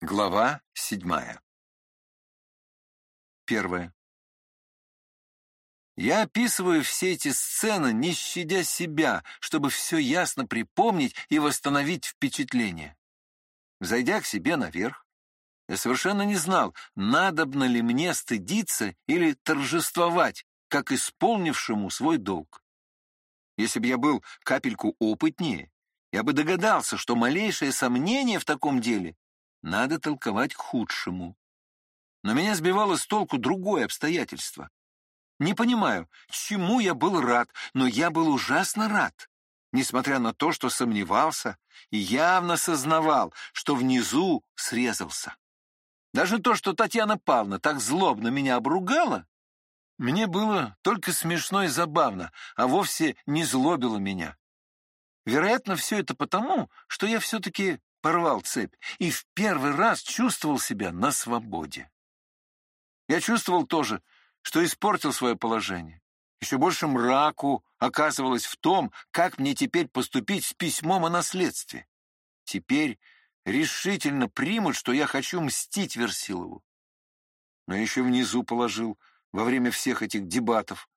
Глава седьмая. Первое. Я описываю все эти сцены, не щадя себя, чтобы все ясно припомнить и восстановить впечатление. Зайдя к себе наверх, я совершенно не знал, надобно ли мне стыдиться или торжествовать, как исполнившему свой долг. Если бы я был капельку опытнее, я бы догадался, что малейшее сомнение в таком деле надо толковать к худшему. Но меня сбивало с толку другое обстоятельство. Не понимаю, чему я был рад, но я был ужасно рад, несмотря на то, что сомневался и явно сознавал, что внизу срезался. Даже то, что Татьяна Павловна так злобно меня обругала, мне было только смешно и забавно, а вовсе не злобило меня. Вероятно, все это потому, что я все-таки порвал цепь и в первый раз чувствовал себя на свободе. Я чувствовал тоже, что испортил свое положение. Еще больше мраку оказывалось в том, как мне теперь поступить с письмом о наследстве. Теперь решительно примут, что я хочу мстить Версилову. Но еще внизу положил во время всех этих дебатов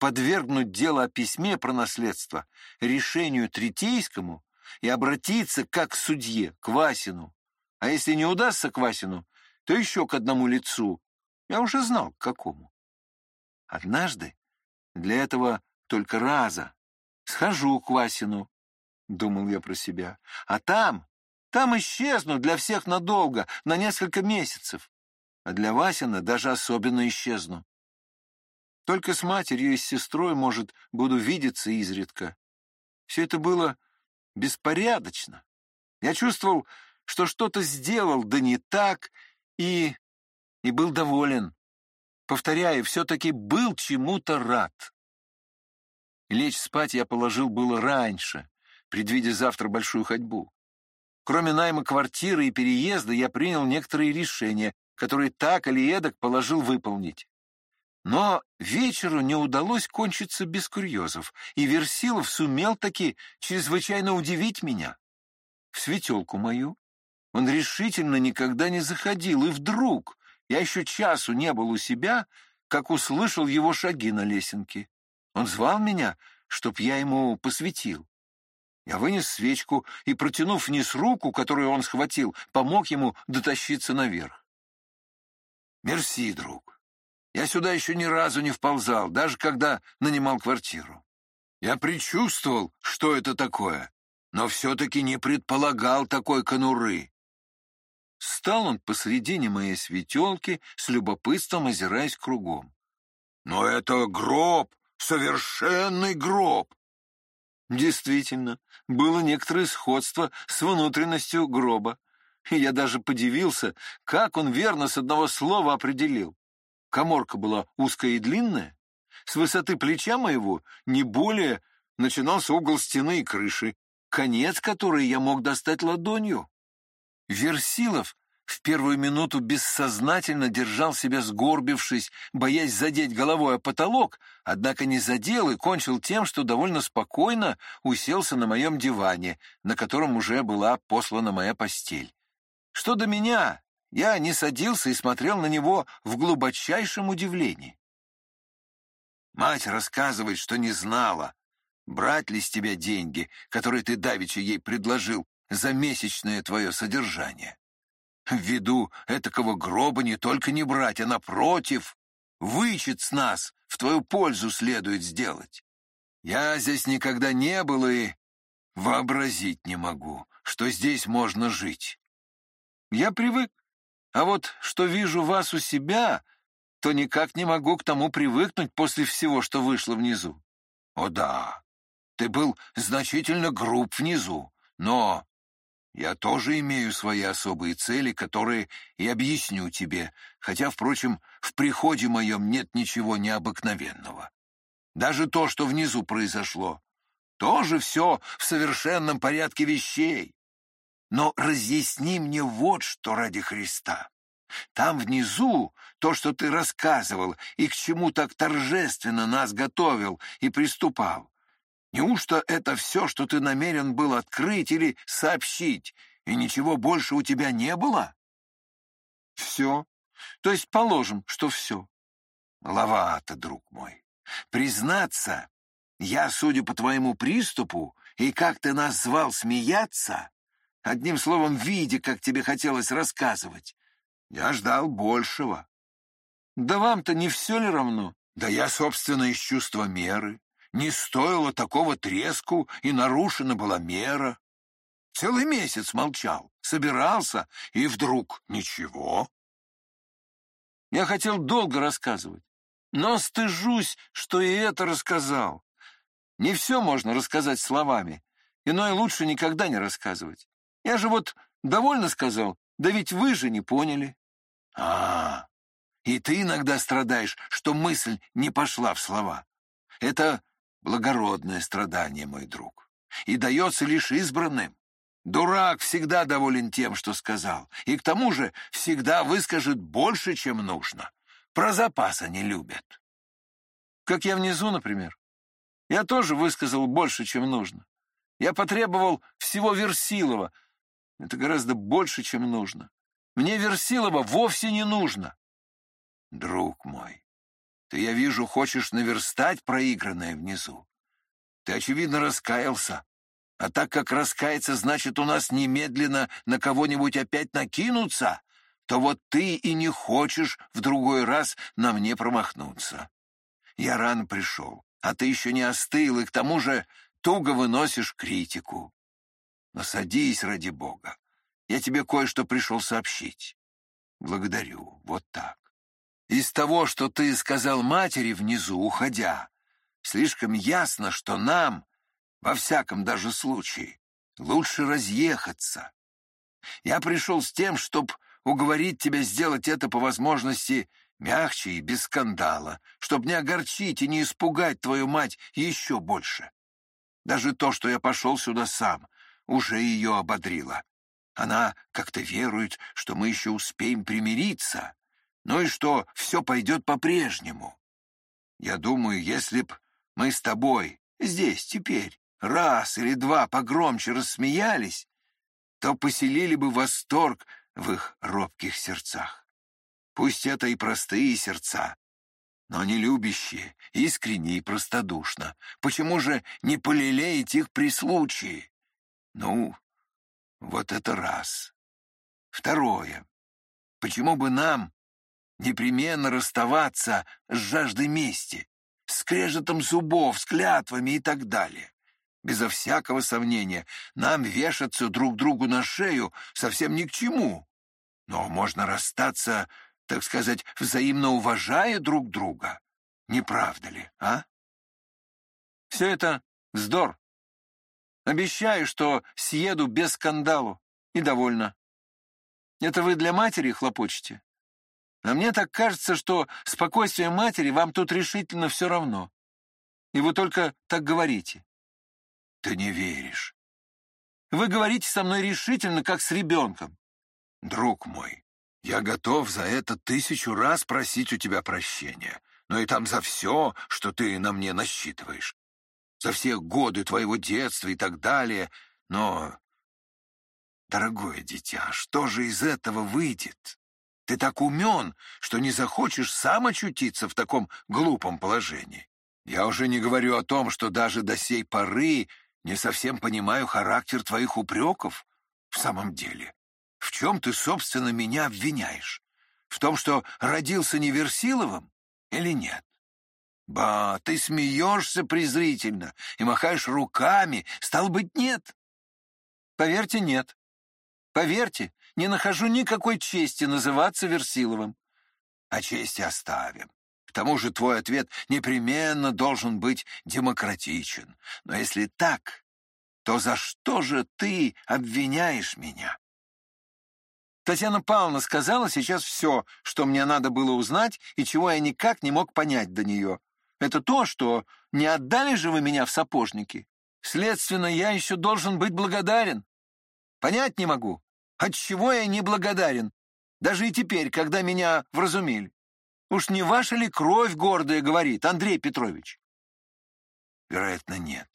подвергнуть дело о письме про наследство решению третейскому и обратиться как к судье, к Васину. А если не удастся к Васину, то еще к одному лицу. Я уже знал, к какому. Однажды, для этого только раза, схожу к Васину, думал я про себя, а там, там исчезну для всех надолго, на несколько месяцев, а для Васина даже особенно исчезну. Только с матерью и с сестрой, может, буду видеться изредка. Все это было беспорядочно. Я чувствовал, что что-то сделал, да не так, и... и был доволен. Повторяю, все-таки был чему-то рад. Лечь спать я положил было раньше, предвидя завтра большую ходьбу. Кроме найма квартиры и переезда, я принял некоторые решения, которые так или эдак положил выполнить. Но вечеру не удалось кончиться без курьезов, и Версилов сумел таки чрезвычайно удивить меня. В светелку мою он решительно никогда не заходил, и вдруг, я еще часу не был у себя, как услышал его шаги на лесенке. Он звал меня, чтоб я ему посветил. Я вынес свечку и, протянув вниз руку, которую он схватил, помог ему дотащиться наверх. «Мерси, друг. Я сюда еще ни разу не вползал, даже когда нанимал квартиру. Я предчувствовал, что это такое, но все-таки не предполагал такой конуры. Стал он посредине моей светелки, с любопытством озираясь кругом. «Но это гроб, совершенный гроб!» Действительно, было некоторое сходство с внутренностью гроба, и я даже подивился, как он верно с одного слова определил. Коморка была узкая и длинная. С высоты плеча моего не более начинался угол стены и крыши, конец которой я мог достать ладонью. Версилов в первую минуту бессознательно держал себя сгорбившись, боясь задеть головой о потолок, однако не задел и кончил тем, что довольно спокойно уселся на моем диване, на котором уже была послана моя постель. Что до меня, я не садился и смотрел на него в глубочайшем удивлении. Мать рассказывает, что не знала, брать ли с тебя деньги, которые ты давеча ей предложил за месячное твое содержание. В виду этакого гроба не только не брать, а напротив, вычет с нас в твою пользу следует сделать. Я здесь никогда не был и вообразить не могу, что здесь можно жить. Я привык а вот что вижу вас у себя, то никак не могу к тому привыкнуть после всего, что вышло внизу. О да, ты был значительно груб внизу, но я тоже имею свои особые цели, которые и объясню тебе, хотя, впрочем, в приходе моем нет ничего необыкновенного. Даже то, что внизу произошло, тоже все в совершенном порядке вещей. Но разъясни мне вот что ради Христа. Там внизу то, что ты рассказывал и к чему так торжественно нас готовил и приступал. Неужто это все, что ты намерен был открыть или сообщить, и ничего больше у тебя не было? Все. То есть положим, что все. Маловато, друг мой. Признаться, я, судя по твоему приступу, и как ты нас звал смеяться, одним словом, видя, как тебе хотелось рассказывать, я ждал большего. Да вам-то не все ли равно? Да я, собственно, из чувства меры. Не стоило такого треску, и нарушена была мера. Целый месяц молчал, собирался, и вдруг ничего. Я хотел долго рассказывать, но стыжусь, что и это рассказал. Не все можно рассказать словами, иное лучше никогда не рассказывать. Я же вот довольно сказал, да ведь вы же не поняли. А, и ты иногда страдаешь, что мысль не пошла в слова. Это благородное страдание, мой друг, и дается лишь избранным. Дурак всегда доволен тем, что сказал, и к тому же всегда выскажет больше, чем нужно. Про запас они любят. Как я внизу, например. Я тоже высказал больше, чем нужно. Я потребовал всего Версилова. Это гораздо больше, чем нужно. Мне Версилова вовсе не нужно. Друг мой, ты, я вижу, хочешь наверстать проигранное внизу. Ты, очевидно, раскаялся. А так как раскаяться значит у нас немедленно на кого-нибудь опять накинуться, то вот ты и не хочешь в другой раз на мне промахнуться. Я рано пришел, а ты еще не остыл, и к тому же туго выносишь критику. Но садись, ради бога. Я тебе кое-что пришел сообщить. Благодарю. Вот так. Из того, что ты сказал матери внизу, уходя, слишком ясно, что нам, во всяком даже случае, лучше разъехаться. Я пришел с тем, чтобы уговорить тебя сделать это по возможности мягче и без скандала, чтобы не огорчить и не испугать твою мать еще больше. Даже то, что я пошел сюда сам, уже ее ободрило. Она как-то верует, что мы еще успеем примириться, ну и что все пойдет по-прежнему. Я думаю, если б мы с тобой здесь теперь раз или два погромче рассмеялись, то поселили бы восторг в их робких сердцах. Пусть это и простые сердца, но не любящие, искренне и простодушно. Почему же не полелеять их при случае? Ну, вот это раз. Второе. Почему бы нам непременно расставаться с жаждой мести, с крежетом зубов, с клятвами и так далее? Безо всякого сомнения, нам вешаться друг другу на шею совсем ни к чему. Но можно расстаться так сказать, взаимно уважая друг друга. Не правда ли, а? Все это вздор. Обещаю, что съеду без скандалу. И довольна. Это вы для матери хлопочете? А мне так кажется, что спокойствие матери вам тут решительно все равно. И вы только так говорите. Ты не веришь. Вы говорите со мной решительно, как с ребенком. Друг мой, я готов за это тысячу раз просить у тебя прощения, но и там за все, что ты на мне насчитываешь. За все годы твоего детства и так далее. Но, дорогое дитя, что же из этого выйдет? Ты так умен, что не захочешь сам очутиться в таком глупом положении. Я уже не говорю о том, что даже до сей поры не совсем понимаю характер твоих упреков в самом деле. В чем ты, собственно, меня обвиняешь? В том, что родился Неверсиловым или нет? Ба, ты смеешься презрительно и махаешь руками. Стал быть, нет? Поверьте, нет. Поверьте, не нахожу никакой чести называться Версиловым. А чести оставим. К тому же твой ответ непременно должен быть демократичен. Но если так, то за что же ты обвиняешь меня? Татьяна Павловна сказала сейчас все, что мне надо было узнать и чего я никак не мог понять до нее. Это то, что не отдали же вы меня в сапожники. Следственно, я еще должен быть благодарен. Понять не могу, от чего я не благодарен, даже и теперь, когда меня вразумили. Уж не ваша ли кровь гордая говорит, Андрей Петрович? Вероятно, нет.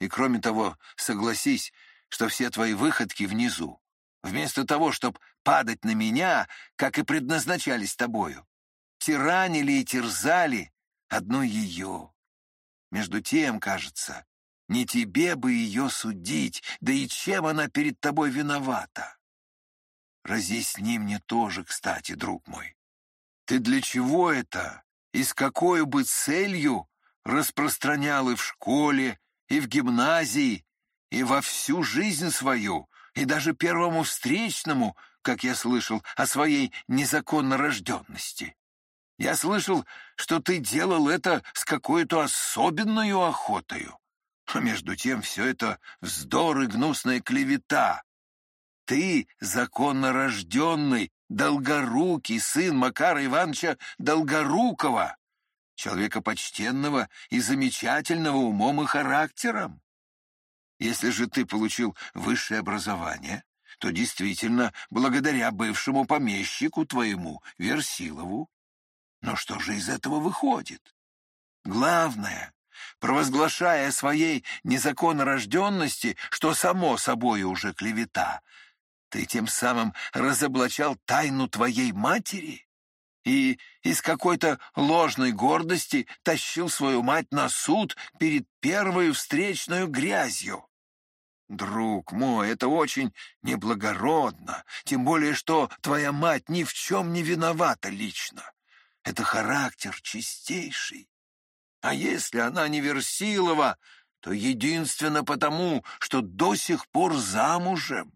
И кроме того, согласись, что все твои выходки внизу вместо того, чтобы падать на меня, как и предназначались тобою. Тиранили и терзали одно ее. Между тем, кажется, не тебе бы ее судить, да и чем она перед тобой виновата. Разъясни мне тоже, кстати, друг мой. Ты для чего это и с какой бы целью распространял и в школе, и в гимназии, и во всю жизнь свою, и даже первому встречному, как я слышал, о своей незаконно рожденности? Я слышал, что ты делал это с какой-то особенной охотою. А между тем все это вздор и гнусная клевета. Ты, законно рожденный, долгорукий сын Макара Ивановича Долгорукова, человека почтенного и замечательного умом и характером. Если же ты получил высшее образование, то действительно благодаря бывшему помещику твоему, Версилову. Но что же из этого выходит? Главное, провозглашая своей незаконнорожденности, что само собой уже клевета, ты тем самым разоблачал тайну твоей матери и из какой-то ложной гордости тащил свою мать на суд перед первой встречной грязью. Друг мой, это очень неблагородно, тем более что твоя мать ни в чем не виновата лично. Это характер чистейший. А если она не Версилова, то единственно потому, что до сих пор замужем.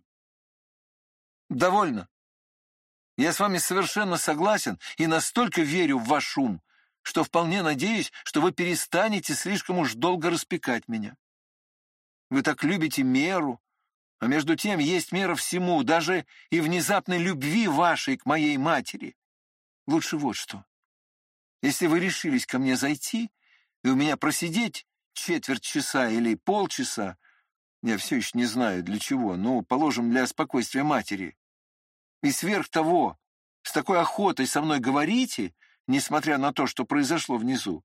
Довольно. Я с вами совершенно согласен и настолько верю в ваш ум, что вполне надеюсь, что вы перестанете слишком уж долго распекать меня. Вы так любите меру, а между тем есть мера всему, даже и внезапной любви вашей к моей матери. Лучше вот что. Если вы решились ко мне зайти и у меня просидеть четверть часа или полчаса, я все еще не знаю для чего, но, положим, для спокойствия матери, и сверх того, с такой охотой со мной говорите, несмотря на то, что произошло внизу,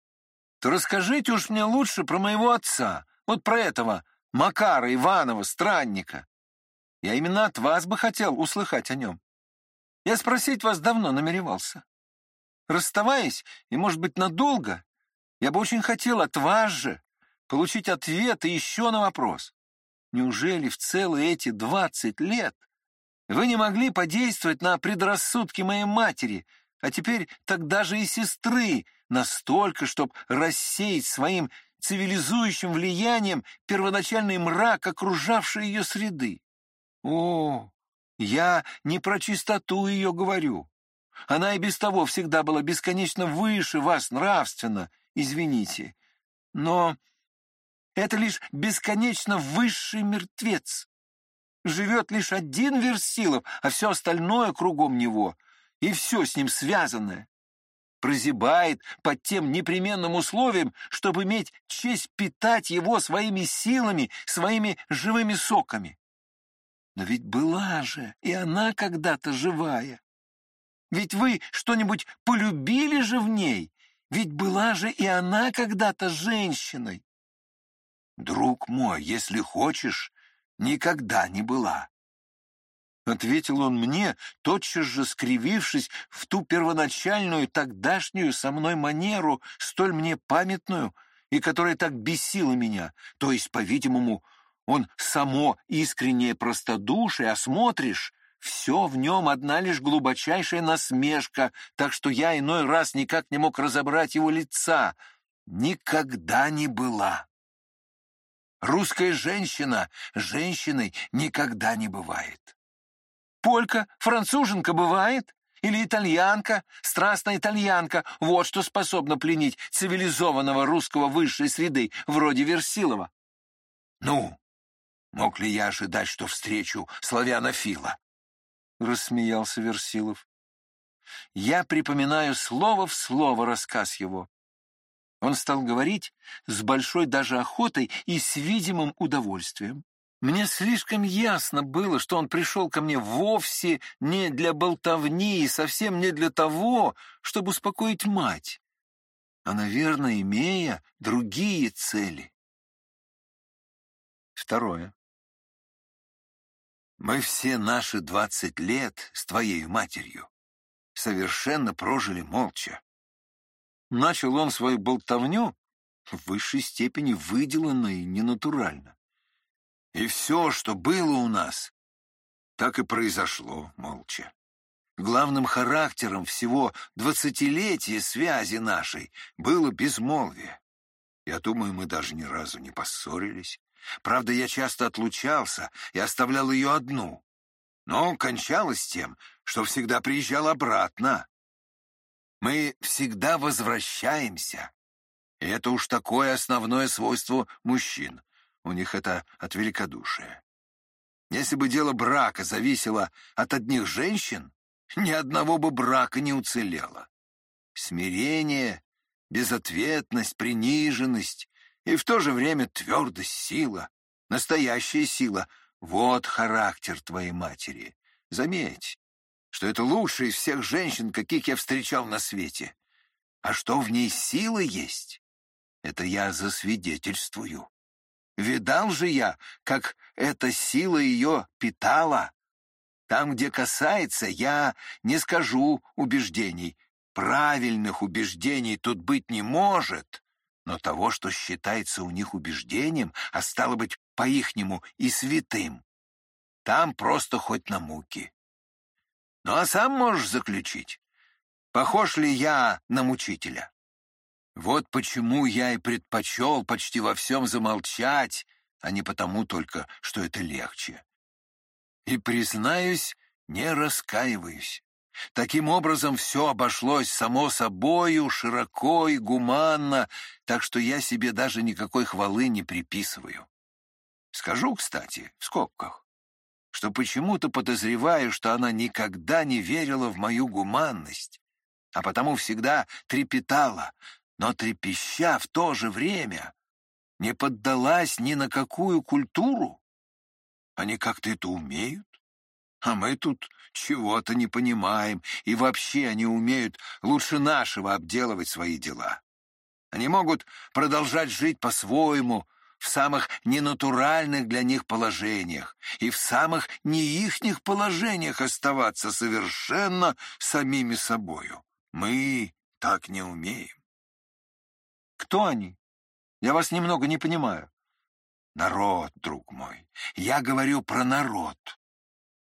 то расскажите уж мне лучше про моего отца, вот про этого Макара Иванова, странника. Я именно от вас бы хотел услыхать о нем. Я спросить вас давно намеревался. Расставаясь, и, может быть, надолго, я бы очень хотел от вас же получить ответ и еще на вопрос. Неужели в целые эти двадцать лет вы не могли подействовать на предрассудки моей матери, а теперь так даже и сестры, настолько, чтобы рассеять своим цивилизующим влиянием первоначальный мрак, окружавший ее среды. О, я не про чистоту ее говорю. Она и без того всегда была бесконечно выше вас нравственно, извините. Но это лишь бесконечно высший мертвец живет лишь один Версилов, а все остальное кругом него, и все с ним связанное. Прозябает под тем непременным условием, чтобы иметь честь питать его своими силами, своими живыми соками. Но ведь была же и она когда-то живая. Ведь вы что-нибудь полюбили же в ней, ведь была же и она когда-то женщиной. Друг мой, если хочешь, никогда не была. Ответил он мне, тотчас же скривившись в ту первоначальную тогдашнюю со мной манеру, столь мне памятную и которая так бесила меня, то есть, по-видимому, он само искреннее простодушие, а смотришь, все в нем одна лишь глубочайшая насмешка, так что я иной раз никак не мог разобрать его лица. Никогда не была. Русская женщина женщиной никогда не бывает. Полька, француженка бывает? Или итальянка, страстная итальянка, вот что способна пленить цивилизованного русского высшей среды, вроде Версилова. Ну, мог ли я ожидать, что встречу славянофила? Рассмеялся Версилов. Я припоминаю слово в слово рассказ его. Он стал говорить с большой даже охотой и с видимым удовольствием. Мне слишком ясно было, что он пришел ко мне вовсе не для болтовни и совсем не для того, чтобы успокоить мать, а, наверное, имея другие цели. Второе. Мы все наши двадцать лет с твоей матерью совершенно прожили молча. Начал он свою болтовню в высшей степени выделанно и ненатурально. И все, что было у нас, так и произошло молча. Главным характером всего двадцатилетия связи нашей было безмолвие. Я думаю, мы даже ни разу не поссорились. Правда, я часто отлучался и оставлял ее одну. Но кончалось тем, что всегда приезжал обратно. Мы всегда возвращаемся. И это уж такое основное свойство мужчин. У них это от великодушия. Если бы дело брака зависело от одних женщин, ни одного бы брака не уцелело. Смирение, безответность, приниженность и в то же время твердость, сила, настоящая сила — вот характер твоей матери. Заметь, что это лучшая из всех женщин, каких я встречал на свете. А что в ней сила есть, это я засвидетельствую. Видал же я, как эта сила ее питала, там, где касается, я не скажу убеждений. Правильных убеждений тут быть не может, но того, что считается у них убеждением, а стало быть, по-ихнему и святым, там просто хоть на муки. Ну а сам можешь заключить, похож ли я на мучителя. Вот почему я и предпочел почти во всем замолчать, а не потому только, что это легче. И, признаюсь, не раскаиваюсь. Таким образом, все обошлось само собою, широко и гуманно, так что я себе даже никакой хвалы не приписываю. Скажу, кстати, в скобках, что почему-то подозреваю, что она никогда не верила в мою гуманность, а потому всегда трепетала, но трепеща в то же время не поддалась ни на какую культуру, они как-то это умеют. А мы тут чего-то не понимаем, и вообще они умеют лучше нашего обделывать свои дела. Они могут продолжать жить по-своему, в самых ненатуральных для них положениях и в самых неихних положениях оставаться совершенно самими собою. Мы так не умеем. Кто они? Я вас немного не понимаю. Народ, друг мой, я говорю про народ.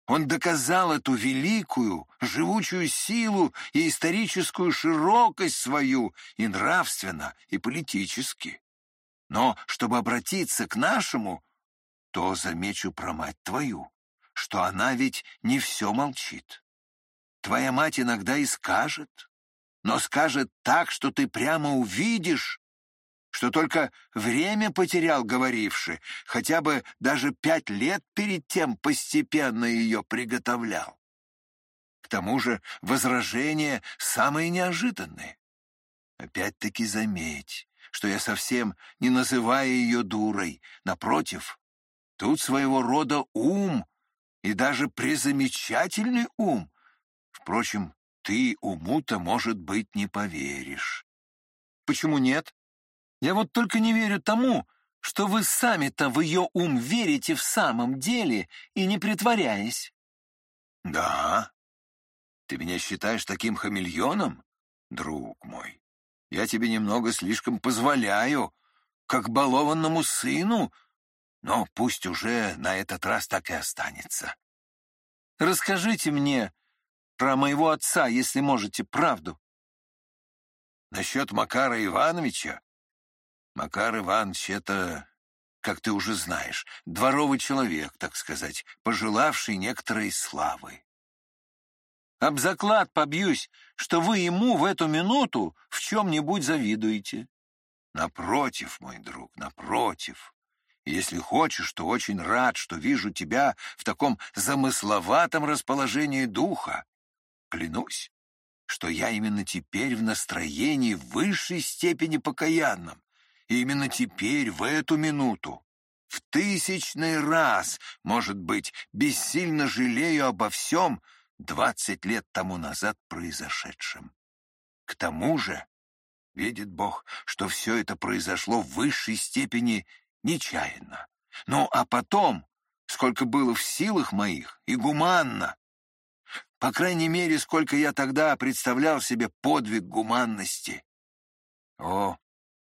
Он доказал эту великую, живучую силу и историческую широкость свою и нравственно, и политически. Но чтобы обратиться к нашему, то замечу про мать твою, что она ведь не все молчит. Твоя мать иногда и скажет, но скажет так, что ты прямо увидишь, что только время потерял говоривший, хотя бы даже пять лет перед тем постепенно ее приготовлял. К тому же возражения самые неожиданные. Опять-таки заметь, что я совсем не называю ее дурой. Напротив, тут своего рода ум, и даже призамечательный ум. Впрочем, ты уму-то, может быть, не поверишь. Почему нет? Я вот только не верю тому, что вы сами-то в ее ум верите в самом деле и не притворяясь. Да? Ты меня считаешь таким хамельоном, друг мой? Я тебе немного слишком позволяю, как балованному сыну, но пусть уже на этот раз так и останется. Расскажите мне про моего отца, если можете, правду. Насчет Макара Ивановича Макар Иванович — это, как ты уже знаешь, дворовый человек, так сказать, пожелавший некоторой славы. Об заклад побьюсь, что вы ему в эту минуту в чем-нибудь завидуете. Напротив, мой друг, напротив. Если хочешь, то очень рад, что вижу тебя в таком замысловатом расположении духа. Клянусь, что я именно теперь в настроении высшей степени покаянном. Именно теперь, в эту минуту, в тысячный раз, может быть, бессильно жалею обо всем двадцать лет тому назад произошедшем. К тому же, видит Бог, что все это произошло в высшей степени нечаянно. Ну, а потом сколько было в силах моих, и гуманно. По крайней мере, сколько я тогда представлял себе подвиг гуманности. О,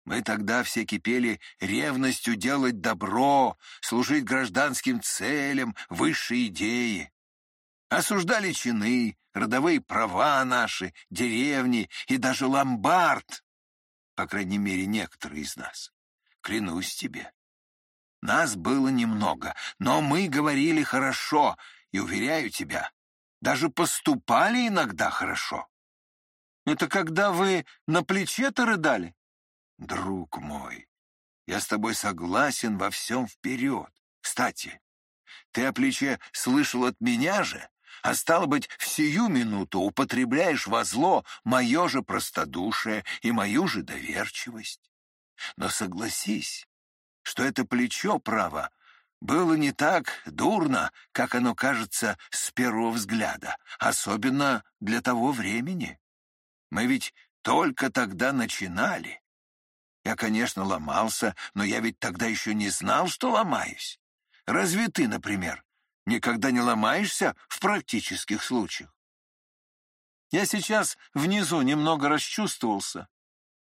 мы тогда все кипели ревностью делать добро, служить гражданским целям, высшей идеи. Осуждали чины, родовые права наши, деревни и даже ломбард, по крайней мере, некоторые из нас. Клянусь тебе. Нас было немного, но мы говорили хорошо, и, уверяю тебя, даже поступали иногда хорошо. Это когда вы на плече-то рыдали? Друг мой, я с тобой согласен во всем вперед. Кстати, ты о плече слышал от меня же, а стало быть, в сию минуту употребляешь во зло мое же простодушие и мою же доверчивость. Но согласись, что это плечо, право, было не так дурно, как оно кажется с первого взгляда, особенно для того времени. Мы ведь только тогда начинали. Я, конечно, ломался, но я ведь тогда еще не знал, что ломаюсь. Разве ты, например, никогда не ломаешься в практических случаях? Я сейчас внизу немного расчувствовался,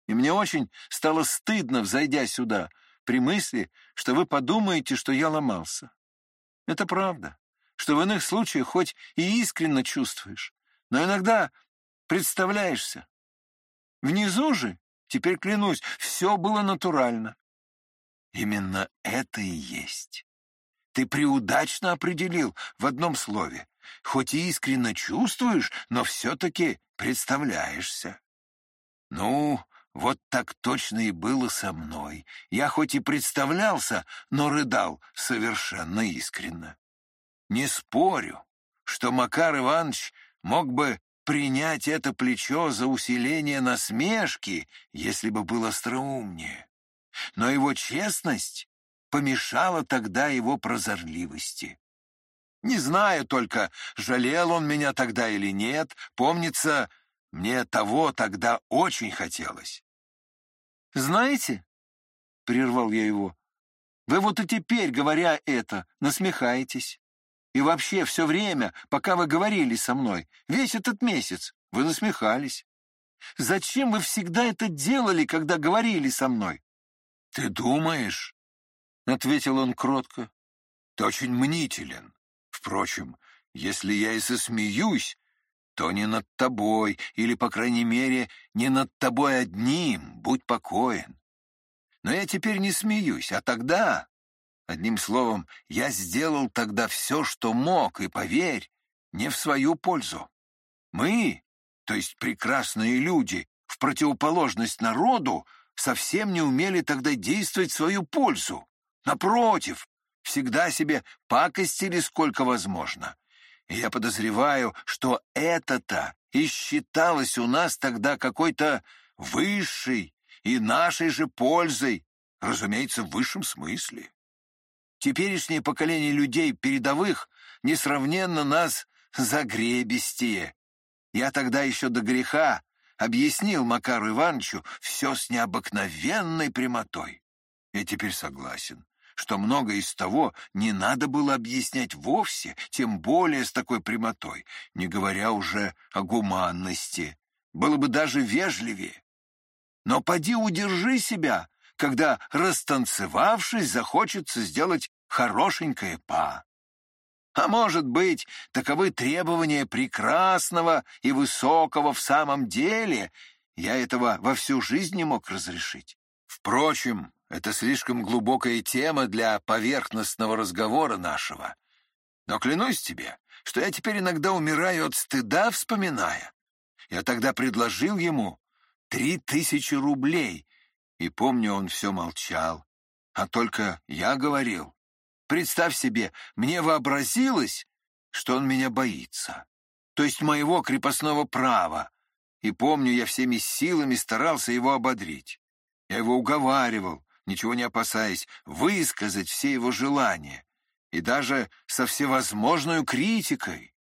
и мне очень стало стыдно, взойдя сюда, при мысли, что вы подумаете, что я ломался. Это правда, что в иных случаях хоть и искренне чувствуешь, но иногда представляешься. Внизу же Теперь клянусь, все было натурально. Именно это и есть. Ты преудачно определил в одном слове. Хоть и искренне чувствуешь, но все-таки представляешься. Ну, вот так точно и было со мной. Я хоть и представлялся, но рыдал совершенно искренно. Не спорю, что Макар Иванович мог бы принять это плечо за усиление насмешки, если бы был остроумнее. Но его честность помешала тогда его прозорливости. Не знаю только, жалел он меня тогда или нет, помнится, мне того тогда очень хотелось. «Знаете?» — прервал я его. «Вы вот и теперь, говоря это, насмехаетесь. И вообще все время, пока вы говорили со мной, весь этот месяц, вы насмехались. Зачем вы всегда это делали, когда говорили со мной? Ты думаешь? Ответил он кротко. Ты очень мнителен. Впрочем, если я и засмеюсь, то не над тобой, или, по крайней мере, не над тобой одним, будь покоен. Но я теперь не смеюсь, а тогда Одним словом, я сделал тогда все, что мог, и, поверь, не в свою пользу. Мы, то есть прекрасные люди, в противоположность народу, совсем не умели тогда действовать в свою пользу. Напротив, всегда себе пакостили сколько возможно. И я подозреваю, что это-то и считалось у нас тогда какой-то высшей и нашей же пользой, разумеется, в высшем смысле. Теперешнее поколение людей передовых несравненно нас загребистее. Я тогда еще до греха объяснил Макару Ивановичу все с необыкновенной прямотой. Я теперь согласен, что многое из того не надо было объяснять вовсе, тем более с такой прямотой, не говоря уже о гуманности. Было бы даже вежливее. Но поди удержи себя когда, растанцевавшись, захочется сделать хорошенькое па. А может быть, таковы требования прекрасного и высокого в самом деле, я этого во всю жизнь не мог разрешить. Впрочем, это слишком глубокая тема для поверхностного разговора нашего. Но клянусь тебе, что я теперь иногда умираю от стыда, вспоминая. Я тогда предложил ему три тысячи рублей и помню, он все молчал. А только я говорил. Представь себе, мне вообразилось, что он меня боится. То есть моего крепостного права. И помню, я всеми силами старался его ободрить. Я его уговаривал, ничего не опасаясь, высказать все его желания. И даже со всевозможной критикой.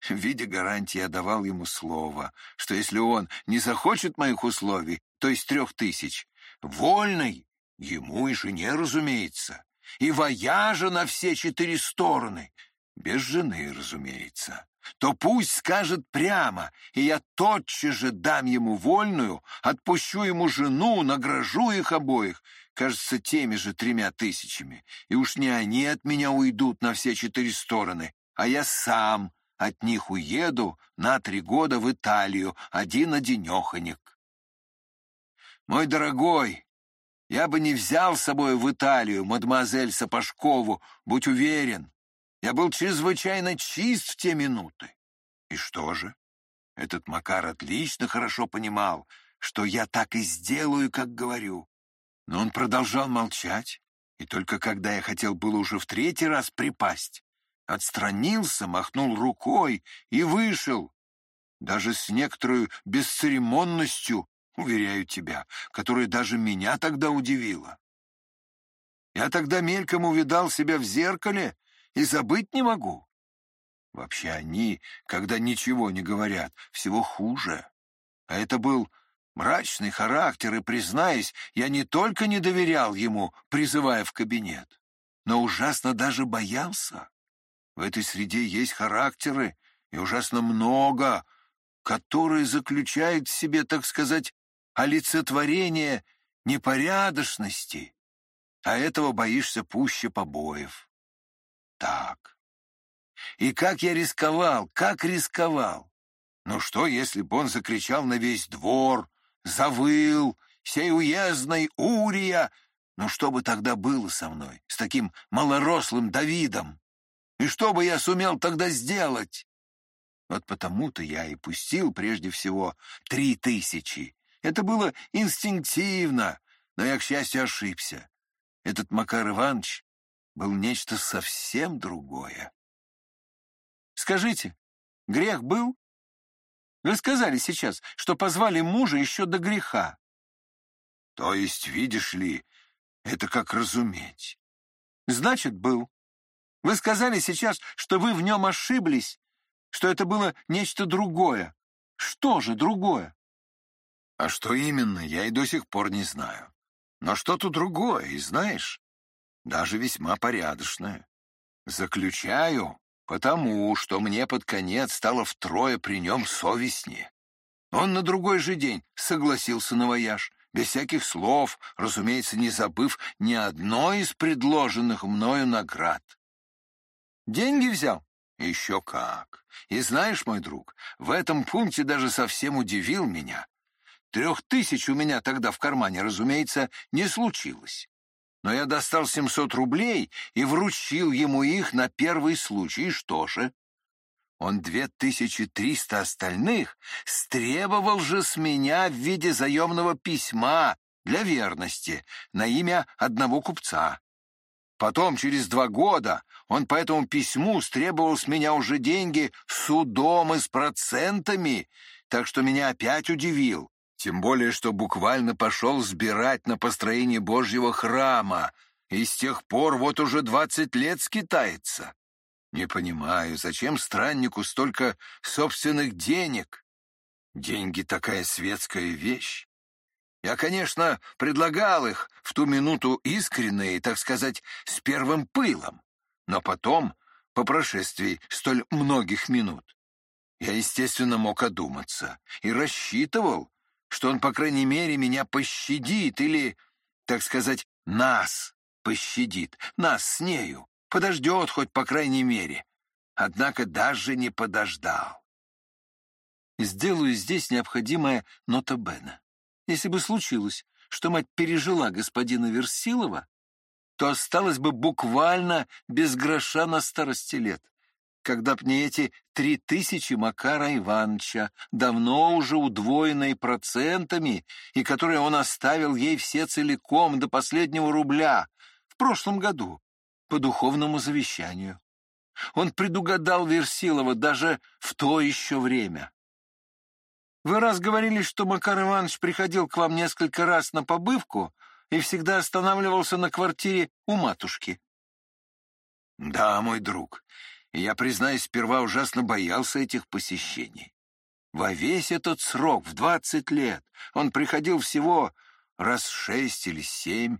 В виде гарантии я давал ему слово, что если он не захочет моих условий, то есть трех тысяч, Вольной, ему и жене, разумеется, и вояжа на все четыре стороны, без жены, разумеется, то пусть скажет прямо, и я тотчас же дам ему вольную, отпущу ему жену, награжу их обоих, кажется, теми же тремя тысячами, и уж не они от меня уйдут на все четыре стороны, а я сам от них уеду на три года в Италию, один-одинеханек. Мой дорогой, я бы не взял с собой в Италию мадемуазель Сапожкову, будь уверен. Я был чрезвычайно чист в те минуты. И что же? Этот Макар отлично хорошо понимал, что я так и сделаю, как говорю. Но он продолжал молчать, и только когда я хотел было уже в третий раз припасть, отстранился, махнул рукой и вышел, даже с некоторой бесцеремонностью, уверяю тебя, которая даже меня тогда удивила. Я тогда мельком увидал себя в зеркале и забыть не могу. Вообще они, когда ничего не говорят, всего хуже. А это был мрачный характер, и, признаюсь, я не только не доверял ему, призывая в кабинет, но ужасно даже боялся. В этой среде есть характеры, и ужасно много, которые заключают в себе, так сказать, олицетворение непорядочности, а этого боишься пуще побоев так. И как я рисковал, как рисковал. Ну что, если бы он закричал на весь двор, завыл, сей уездной Урия, ну что бы тогда было со мной, с таким малорослым Давидом? И что бы я сумел тогда сделать? Вот потому-то я и пустил прежде всего три тысячи. Это было инстинктивно, но я, к счастью, ошибся. Этот Макар Иванович был нечто совсем другое. Скажите, грех был? Вы сказали сейчас, что позвали мужа еще до греха. То есть, видишь ли, это как разуметь. Значит, был. Вы сказали сейчас, что вы в нем ошиблись, что это было нечто другое. Что же другое? А что именно, я и до сих пор не знаю. Но что-то другое, и знаешь, даже весьма порядочная. Заключаю, потому что мне под конец стало втрое при нем совестнее. Он на другой же день согласился на вояж, без всяких слов, разумеется, не забыв ни одной из предложенных мною наград. Деньги взял? Еще как. И знаешь, мой друг, в этом пункте даже совсем удивил меня. Трех тысяч у меня тогда в кармане, разумеется, не случилось но я достал 700 рублей и вручил ему их на первый случай. И что же? Он 2300 остальных стребовал же с меня в виде заемного письма для верности на имя одного купца. Потом, через два года, он по этому письму стребовал с меня уже деньги судом и с процентами, так что меня опять удивил. Тем более, что буквально пошел сбирать на построение Божьего храма, и с тех пор вот уже двадцать лет скитается. Не понимаю, зачем страннику столько собственных денег? Деньги — такая светская вещь. Я, конечно, предлагал их в ту минуту искренне и, так сказать, с первым пылом, но потом, по прошествии столь многих минут, я, естественно, мог одуматься и рассчитывал, что он, по крайней мере, меня пощадит или, так сказать, нас пощадит, нас с нею, подождет хоть по крайней мере. Однако даже не подождал. Сделаю здесь необходимое нота Бена. Если бы случилось, что мать пережила господина Версилова, то осталась бы буквально без гроша на старости лет когда б не эти три тысячи Макара Ивановича, давно уже удвоенные процентами, и которые он оставил ей все целиком до последнего рубля в прошлом году по духовному завещанию. Он предугадал Версилова даже в то еще время. Вы раз говорили, что Макар Иванович приходил к вам несколько раз на побывку и всегда останавливался на квартире у матушки. Да, мой друг, и я, признаюсь, сперва ужасно боялся этих посещений. Во весь этот срок, в двадцать лет, он приходил всего раз шесть или семь,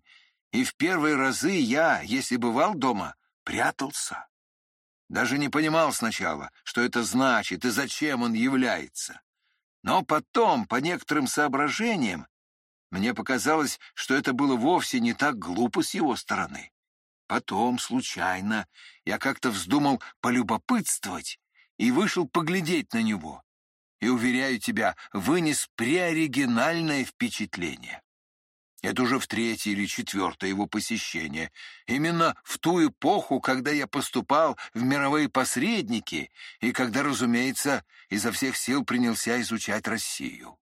И в первые разы я, если бывал дома, прятался. Даже не понимал сначала, что это значит и зачем он является. Но потом, по некоторым соображениям, мне показалось, что это было вовсе не так глупо с его стороны. Потом, случайно, я как-то вздумал полюбопытствовать и вышел поглядеть на него. И, уверяю тебя, вынес преоригинальное впечатление. Это уже в третье или четвертое его посещение. Именно в ту эпоху, когда я поступал в мировые посредники и когда, разумеется, изо всех сил принялся изучать Россию.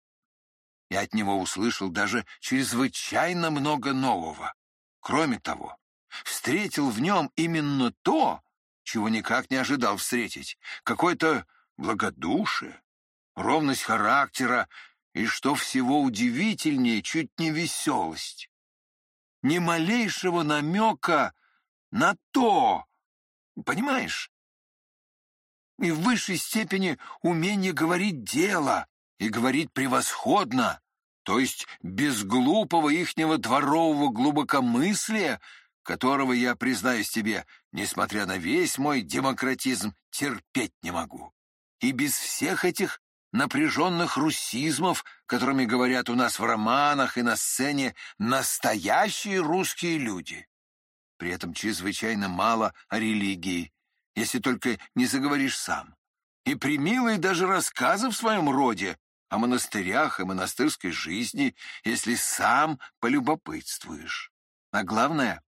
Я от него услышал даже чрезвычайно много нового. Кроме того, встретил в нем именно то, чего никак не ожидал встретить, какое-то благодушие, ровность характера и, что всего удивительнее, чуть не веселость. Ни малейшего намека на то, понимаешь? И в высшей степени умение говорить дело и говорить превосходно, то есть без глупого ихнего дворового глубокомыслия, которого я, признаюсь тебе, несмотря на весь мой демократизм, терпеть не могу. И без всех этих напряженных русизмов, которыми говорят у нас в романах и на сцене настоящие русские люди. При этом чрезвычайно мало о религии, если только не заговоришь сам. И примилые даже рассказы в своем роде о монастырях и монастырской жизни, если сам полюбопытствуешь. А главное —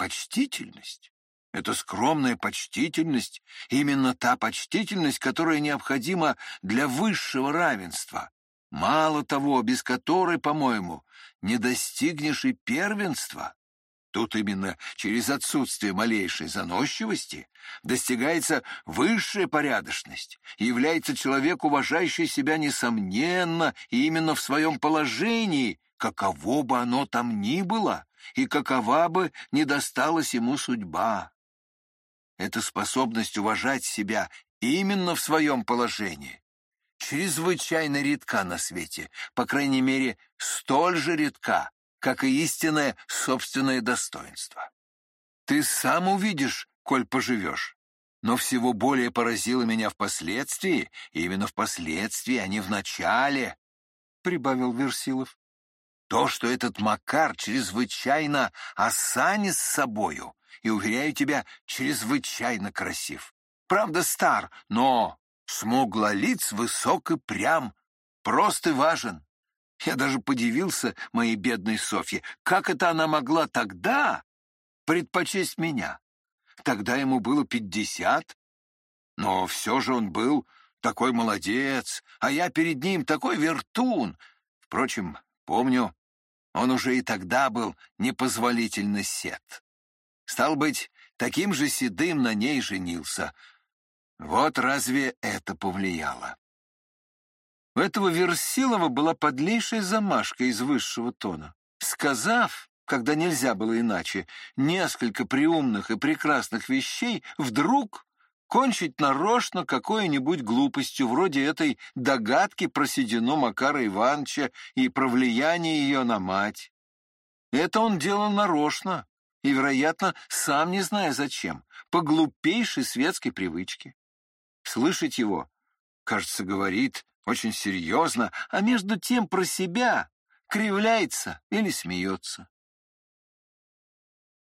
почтительность. Это скромная почтительность, именно та почтительность, которая необходима для высшего равенства. Мало того, без которой, по-моему, не достигнешь и первенства. Тут именно через отсутствие малейшей заносчивости достигается высшая порядочность, является человек, уважающий себя несомненно именно в своем положении, каково бы оно там ни было, и какова бы не досталась ему судьба. Эта способность уважать себя именно в своем положении чрезвычайно редка на свете, по крайней мере, столь же редка, как и истинное собственное достоинство. Ты сам увидишь, коль поживешь. Но всего более поразило меня впоследствии, именно впоследствии, а не в начале, — прибавил Версилов. То, что этот Макар чрезвычайно осанит с собою, и, уверяю тебя, чрезвычайно красив. Правда, стар, но смуглолиц высок и прям, прост и важен. Я даже подивился моей бедной Софье, как это она могла тогда предпочесть меня. Тогда ему было пятьдесят, но все же он был такой молодец, а я перед ним такой вертун. Впрочем, помню, он уже и тогда был непозволительно сед. Стал быть, таким же седым на ней женился. Вот разве это повлияло? У этого Версилова была подлейшая замашка из высшего тона. Сказав, когда нельзя было иначе, несколько приумных и прекрасных вещей, вдруг кончить нарочно какой-нибудь глупостью, вроде этой догадки про седину Макара Ивановича и про влияние ее на мать. Это он делал нарочно, и, вероятно, сам не зная зачем, по глупейшей светской привычке. Слышать его, кажется, говорит очень серьезно, а между тем про себя кривляется или смеется.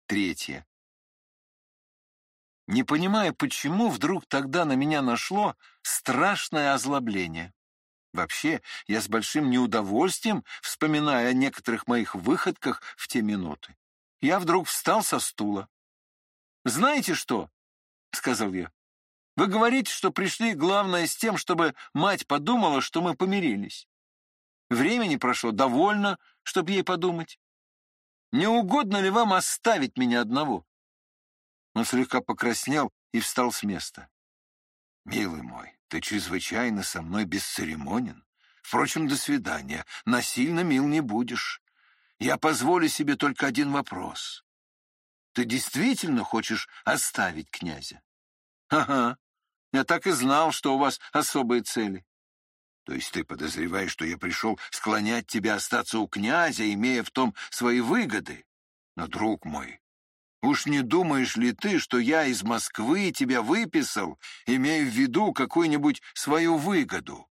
Третье. Не понимая, почему вдруг тогда на меня нашло страшное озлобление. Вообще, я с большим неудовольствием вспоминаю о некоторых моих выходках в те минуты я вдруг встал со стула. «Знаете что?» — сказал я. «Вы говорите, что пришли, главное, с тем, чтобы мать подумала, что мы помирились. Времени прошло довольно, чтобы ей подумать. Не угодно ли вам оставить меня одного?» Он слегка покраснел и встал с места. «Милый мой, ты чрезвычайно со мной бесцеремонен. Впрочем, до свидания. Насильно мил не будешь. Я позволю себе только один вопрос. Ты действительно хочешь оставить князя? Ага, я так и знал, что у вас особые цели. То есть ты подозреваешь, что я пришел склонять тебя остаться у князя, имея в том свои выгоды? Но, друг мой, уж не думаешь ли ты, что я из Москвы тебя выписал, имея в виду какую-нибудь свою выгоду?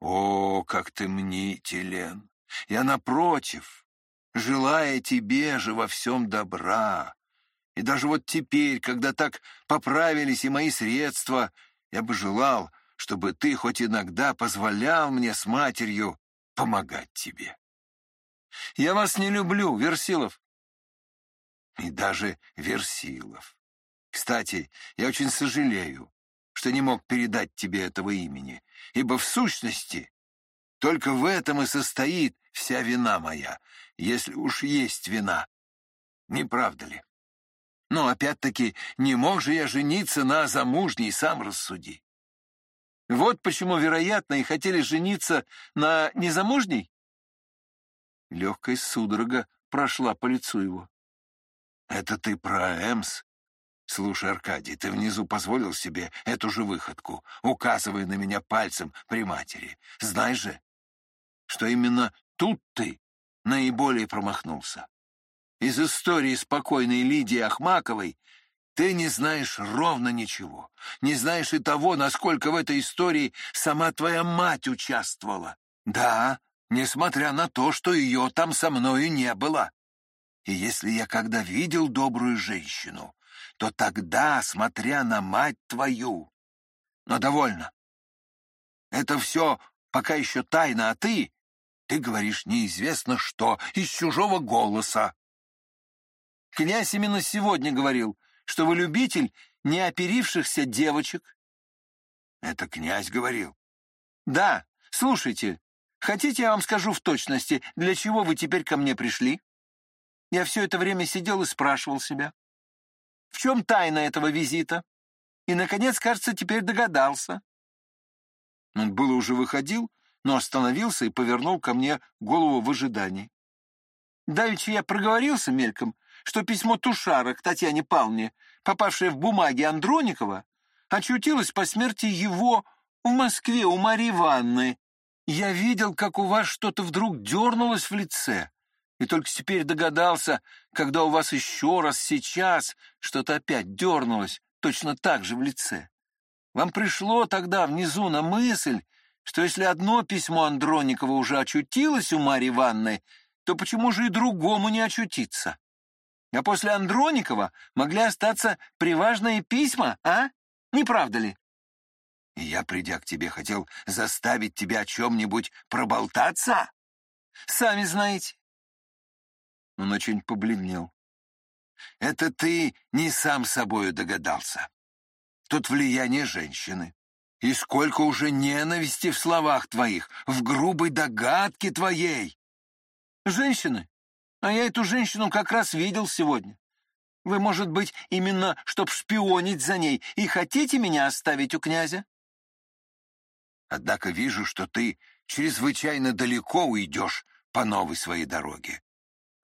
О, как ты мнителен! Я, напротив, желая тебе же во всем добра. И даже вот теперь, когда так поправились и мои средства, я бы желал, чтобы ты хоть иногда позволял мне с матерью помогать тебе. Я вас не люблю, Версилов. И даже Версилов. Кстати, я очень сожалею, что не мог передать тебе этого имени, ибо в сущности только в этом и состоит вся вина моя, если уж есть вина. Не правда ли? Но опять-таки не мог же я жениться на замужней, сам рассуди. Вот почему, вероятно, и хотели жениться на незамужней? Легкая судорога прошла по лицу его. «Это ты про Эмс?» «Слушай, Аркадий, ты внизу позволил себе эту же выходку, указывая на меня пальцем при матери. Знаешь же, что именно тут ты наиболее промахнулся. Из истории спокойной Лидии Ахмаковой ты не знаешь ровно ничего, не знаешь и того, насколько в этой истории сама твоя мать участвовала. Да, несмотря на то, что ее там со мною не было. И если я когда видел добрую женщину, то тогда, смотря на мать твою... Но довольно. Это все пока еще тайна, а ты... Ты говоришь неизвестно что, из чужого голоса. Князь именно сегодня говорил, что вы любитель неоперившихся девочек. Это князь говорил? Да, слушайте, хотите, я вам скажу в точности, для чего вы теперь ко мне пришли? Я все это время сидел и спрашивал себя. В чем тайна этого визита? И, наконец, кажется, теперь догадался. Он было уже выходил, но остановился и повернул ко мне голову в ожидании. Давеча я проговорился мельком, что письмо Тушара к Татьяне Павловне, попавшее в бумаги Андроникова, очутилось по смерти его в Москве у Марии Ивановны. Я видел, как у вас что-то вдруг дернулось в лице, и только теперь догадался, когда у вас еще раз сейчас что-то опять дернулось, точно так же в лице. Вам пришло тогда внизу на мысль, что если одно письмо Андроникова уже очутилось у Марьи Ивановны, то почему же и другому не очутиться? А после Андроникова могли остаться приважные письма, а? Не правда ли? И я, придя к тебе, хотел заставить тебя о чем-нибудь проболтаться? Сами знаете. Он очень побледнел. Это ты не сам собою догадался. Тут влияние женщины. И сколько уже ненависти в словах твоих, в грубой догадке твоей. Женщины? А я эту женщину как раз видел сегодня. Вы, может быть, именно чтоб шпионить за ней, и хотите меня оставить у князя? Однако вижу, что ты чрезвычайно далеко уйдешь по новой своей дороге.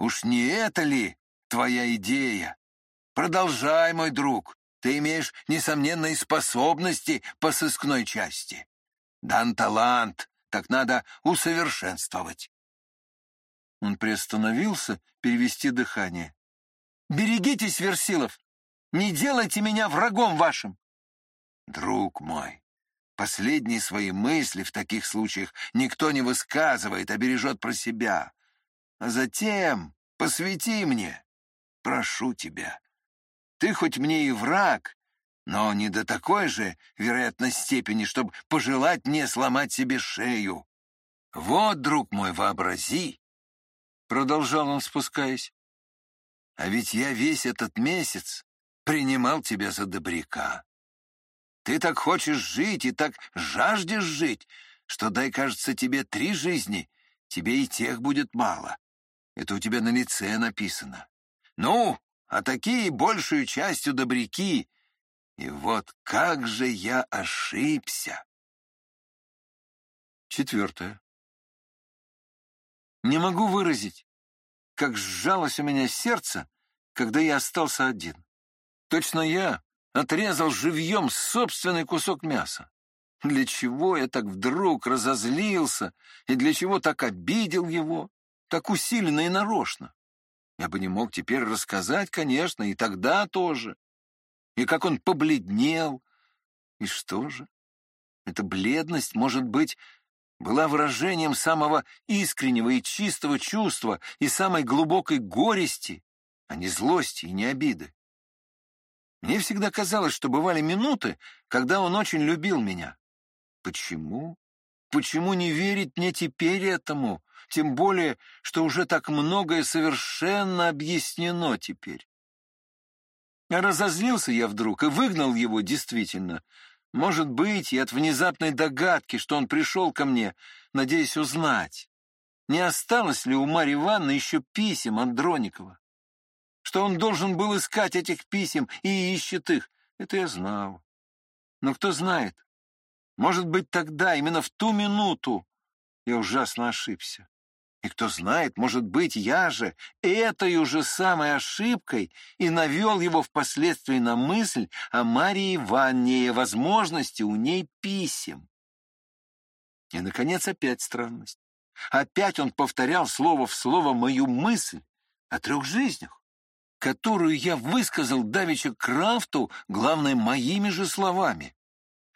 Уж не это ли твоя идея? Продолжай, мой друг. Ты имеешь несомненные способности по сыскной части. Дан талант, так надо усовершенствовать. Он приостановился перевести дыхание. «Берегитесь, Версилов! Не делайте меня врагом вашим!» «Друг мой, последние свои мысли в таких случаях никто не высказывает, а бережет про себя. А затем посвяти мне, прошу тебя. Ты хоть мне и враг, но не до такой же, вероятно, степени, чтобы пожелать мне сломать себе шею. Вот, друг мой, вообрази, — продолжал он, спускаясь, — а ведь я весь этот месяц принимал тебя за добряка. Ты так хочешь жить и так жаждешь жить, что, дай, кажется, тебе три жизни, тебе и тех будет мало. Это у тебя на лице написано. Ну, а такие большую частью добряки. И вот как же я ошибся. Четвертое. Не могу выразить, как сжалось у меня сердце, когда я остался один. Точно я отрезал живьем собственный кусок мяса. Для чего я так вдруг разозлился и для чего так обидел его, так усиленно и нарочно? Я бы не мог теперь рассказать, конечно, и тогда тоже. И как он побледнел. И что же? Эта бледность, может быть, была выражением самого искреннего и чистого чувства и самой глубокой горести, а не злости и не обиды. Мне всегда казалось, что бывали минуты, когда он очень любил меня. Почему? Почему не верить мне теперь этому? Тем более, что уже так многое совершенно объяснено теперь. Разозлился я вдруг и выгнал его действительно. Может быть, и от внезапной догадки, что он пришел ко мне, надеясь узнать, не осталось ли у Марьи Ивановны еще писем Андроникова. Что он должен был искать этих писем и ищет их, это я знал. Но кто знает, может быть, тогда, именно в ту минуту, я ужасно ошибся. И кто знает, может быть, я же этой же самой ошибкой и навел его впоследствии на мысль о Марии Ивановне и возможности у ней писем. И, наконец, опять странность. Опять он повторял слово в слово мою мысль о трех жизнях, которую я высказал давеча Крафту, главное, моими же словами.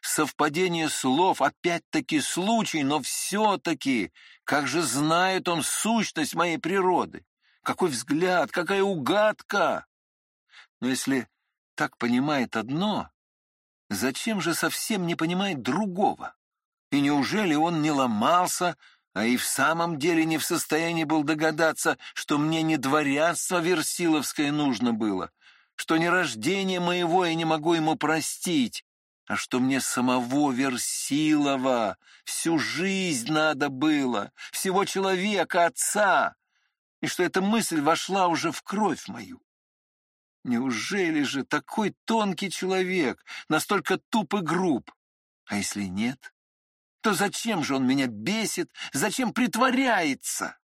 Совпадение слов, опять-таки случай, но все-таки, как же знает он сущность моей природы. Какой взгляд, какая угадка! Но если так понимает одно, зачем же совсем не понимает другого? И неужели он не ломался, а и в самом деле не в состоянии был догадаться, что мне не дворянство Версиловское нужно было, что не рождение моего я не могу ему простить, а что мне самого Версилова всю жизнь надо было, всего человека, отца, и что эта мысль вошла уже в кровь мою. Неужели же такой тонкий человек, настолько туп и груб? А если нет, то зачем же он меня бесит, зачем притворяется?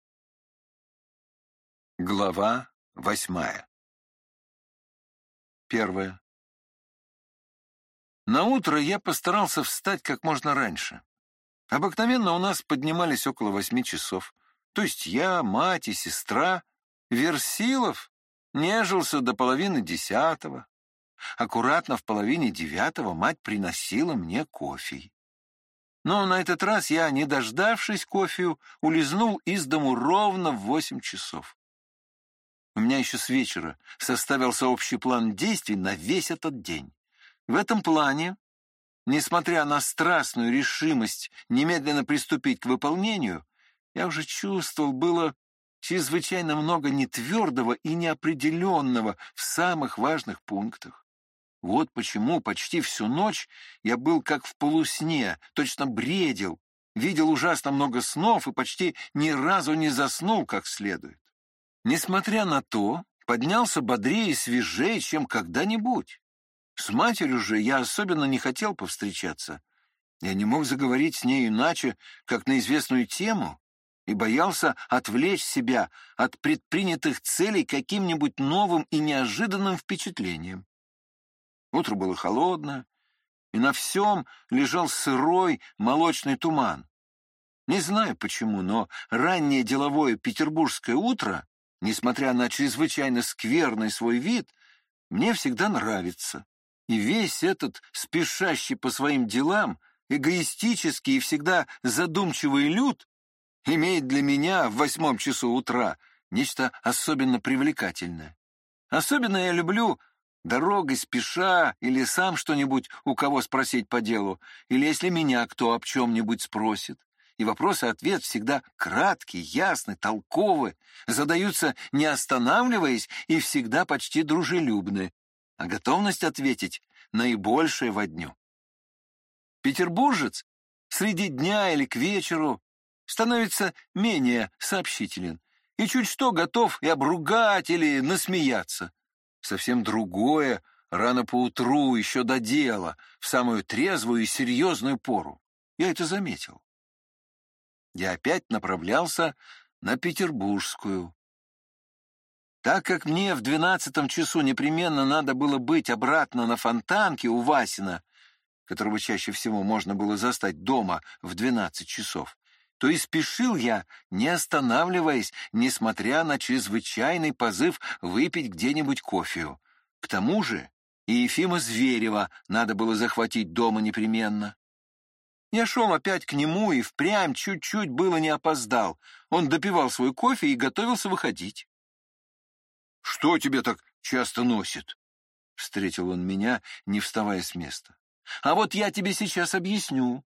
Глава восьмая Первое. На утро я постарался встать как можно раньше. Обыкновенно у нас поднимались около восьми часов. То есть я, мать и сестра. Версилов нежился до половины десятого. Аккуратно в половине девятого мать приносила мне кофе. Но на этот раз я, не дождавшись кофею, улизнул из дому ровно в восемь часов. У меня еще с вечера составился общий план действий на весь этот день. В этом плане, несмотря на страстную решимость немедленно приступить к выполнению, я уже чувствовал, было чрезвычайно много нетвердого и неопределенного в самых важных пунктах. Вот почему почти всю ночь я был как в полусне, точно бредил, видел ужасно много снов и почти ни разу не заснул как следует. Несмотря на то, поднялся бодрее и свежее, чем когда-нибудь. С матерью же я особенно не хотел повстречаться. Я не мог заговорить с ней иначе, как на известную тему, и боялся отвлечь себя от предпринятых целей каким-нибудь новым и неожиданным впечатлением. Утро было холодное, и на всем лежал сырой молочный туман. Не знаю почему, но раннее деловое петербургское утро, несмотря на чрезвычайно скверный свой вид, мне всегда нравится. И весь этот спешащий по своим делам, эгоистический и всегда задумчивый люд имеет для меня в восьмом часу утра нечто особенно привлекательное. Особенно я люблю дорогой спеша или сам что-нибудь у кого спросить по делу, или если меня кто об чем-нибудь спросит. И вопрос и ответ всегда краткий, ясный, толковый, задаются не останавливаясь и всегда почти дружелюбны, а готовность ответить наибольшее во дню. Петербуржец среди дня или к вечеру становится менее сообщителен и чуть что готов и обругать или насмеяться. Совсем другое рано поутру, еще до дела, в самую трезвую и серьезную пору. Я это заметил. Я опять направлялся на Петербургскую, так как мне в двенадцатом часу непременно надо было быть обратно на фонтанке у Васина, которого чаще всего можно было застать дома в двенадцать часов, то и спешил я, не останавливаясь, несмотря на чрезвычайный позыв выпить где-нибудь кофею. К тому же и Ефима Зверева надо было захватить дома непременно. Я шел опять к нему и впрямь чуть-чуть было не опоздал. Он допивал свой кофе и готовился выходить. — Что тебе так часто носит? — встретил он меня, не вставая с места. — А вот я тебе сейчас объясню.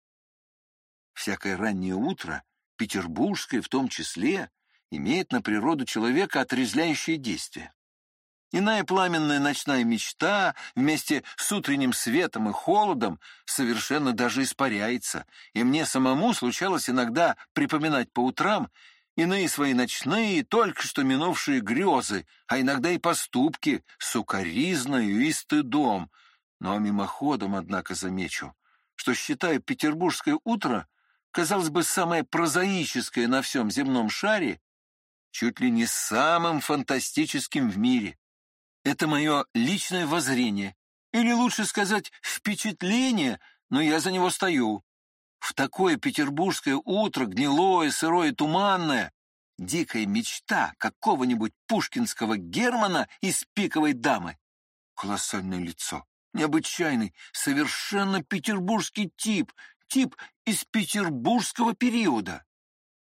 Всякое раннее утро, петербургское в том числе, имеет на природу человека отрезвляющее действие. Иная пламенная ночная мечта вместе с утренним светом и холодом совершенно даже испаряется, и мне самому случалось иногда припоминать по утрам иные свои ночные, только что минувшие грезы, а иногда и поступки с укоризною и стыдом. Но мимоходом, однако, замечу, что считаю петербургское утро, казалось бы, самое прозаическое на всем земном шаре, чуть ли не самым фантастическим в мире. Это мое личное воззрение, или лучше сказать, впечатление, но я за него стою. В такое петербургское утро, гнилое, сырое, туманное, дикая мечта какого-нибудь пушкинского Германа из «Пиковой дамы». Колоссальное лицо, необычайный, совершенно петербургский тип, тип из петербургского периода.